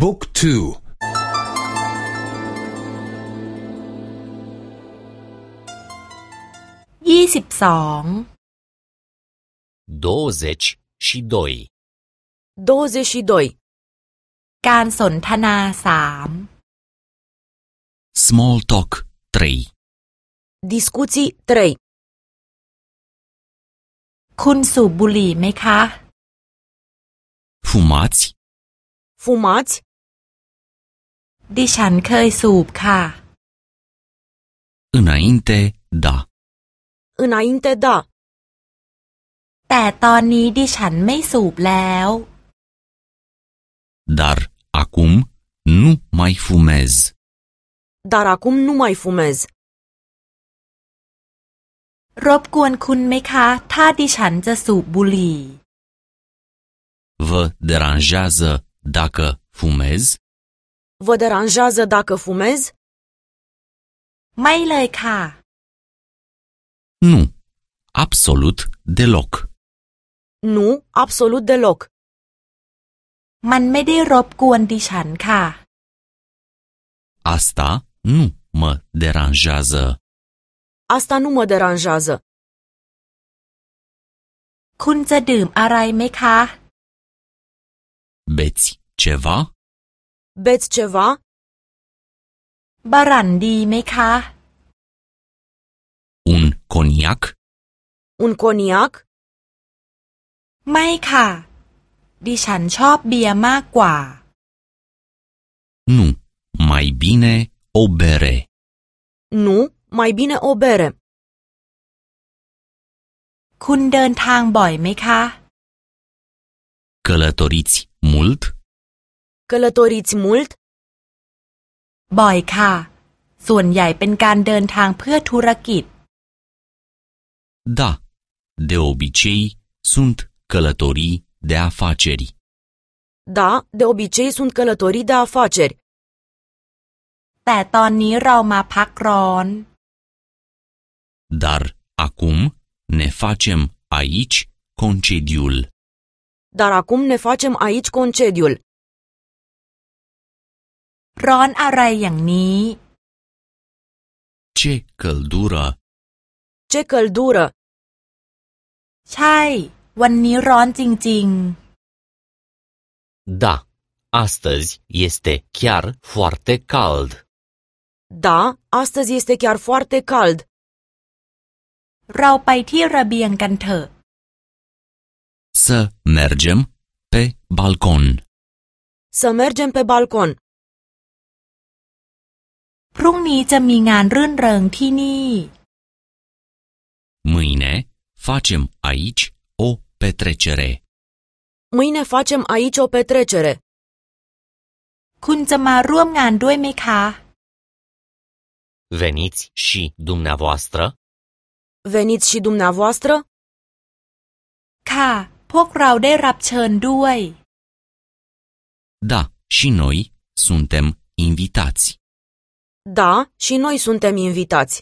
บุ๊กทูยี่สิบสอง douăzeci și doi 22. การสนทนาสาม Small talk 3 Discuții 3. คุณสูบบุหรี่ไหมคะ Fumați? Fumați? ดิฉันเคยสูบค่ะ Înainte, da. Înainte, da. แต่ตอนนี้ดิฉันไม่สูบแล้ว Dar acum nu mai fumez. Dar acum nu mai fumez. รบกวนคุณไหมคะ ถ้าดิฉันจะสูบบุหรี่ Vă deranjează dacă fumez? Vă deranjează dacă fumez? ไม่เลยค่ะ Nu. Absolut deloc. Nu, absolut deloc. มันไม่ได้รบกวนดิฉันค่ะ Asta nu mă deranjează. Asta nu mă deranjează. คุณจะดื่มอะไรไหมคะ Beți ceva? Beți ceva? บารันดีไหมคะ Un coniac? Un coniac? ไม่ค่ะ ดิฉันชอบเบียร์มากกว่า Nu. Mai bine o bere. Nu, mai bine o bere. คุณเดินทางบ่อยไหมคะ Călătoriți mult? Călătoriți mult? บ่อยค่ะ ส่วนใหญ่เป็นการเดินทางเพื่อธุรกิจ Da. De obicei sunt călătorii de afaceri. Da, de obicei sunt călătorii de afaceri. แต่ตอนนี้เรามาพักร้อน Dar acum ne facem aici concediul. Dar acum ne facem aici concediul. ร้อนอะไรอย่างนี้ Ce căldură! Ce căldură! ใช่ วันนี้ร้อนจริง Da, astăzi este chiar foarte cald. Da, astăzi este chiar foarte cald. ๆ เราไปที่ระเบียงกันเถอะ Să mergem pe balcon. Să mergem pe balcon. พรุ่งนี้จะมีงานรื่นเริงที่นี่ Mâine facem aici o petrecere. Mâine facem aici o petrecere. คุณจะมาร่วมงานด้วยไหมคะ Veniți și dumneavoastră? Veniți și dumneavoastră? ค่ะ พวกเราได้รับเชิญด้วย Da, și noi suntem invitați. Da, și noi suntem invitați.